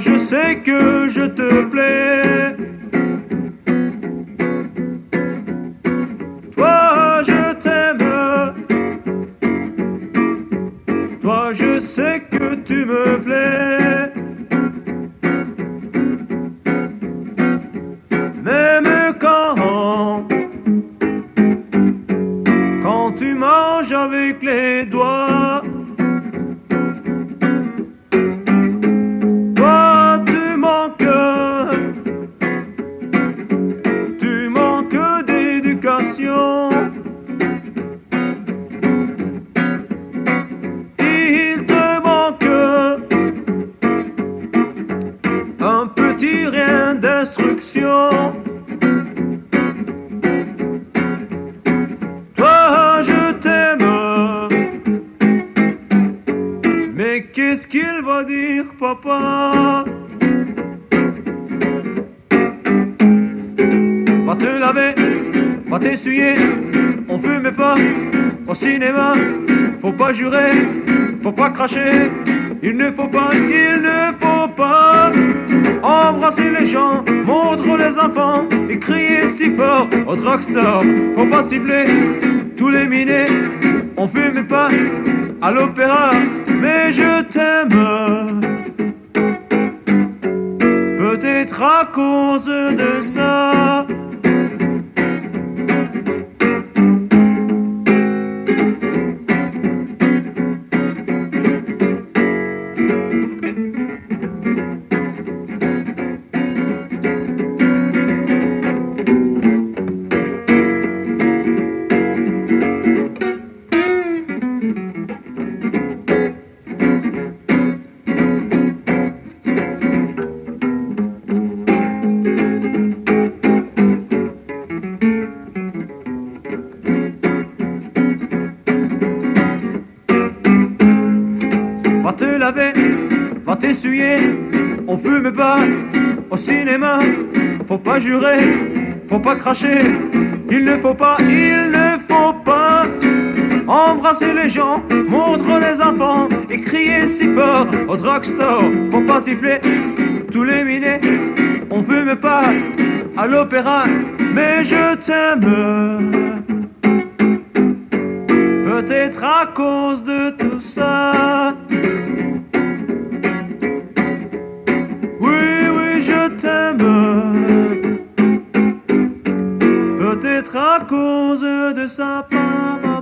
sais que je te plais. Toi, je t'aime. Toi, je sais que tu me plais. Même quand, quand tu manges avec les doigts. Qu'est-ce qu'il va dire, papa? Va te laver, va t'essuyer. On fume pas au cinéma. Faut pas jurer, faut pas cracher. Il ne faut pas, il ne faut pas embrasser les gens, montre les enfants et crier si fort au drugstore. Faut pas siffler tous les minets. On fume pas à l'opéra, mais je t'aime. Peut-être à cause de ça. Va te laver, va t'essuyer. On fume pas au cinéma. Faut pas jurer, faut pas cracher. Il ne faut pas, il ne faut pas embrasser les gens, montre les enfants et crier si fort au drugstore. Faut pas siffler tous les minets. On fume pas à l'opéra, mais je t'aime. Peut-être à cause de tout ça. À cause de ça, papa.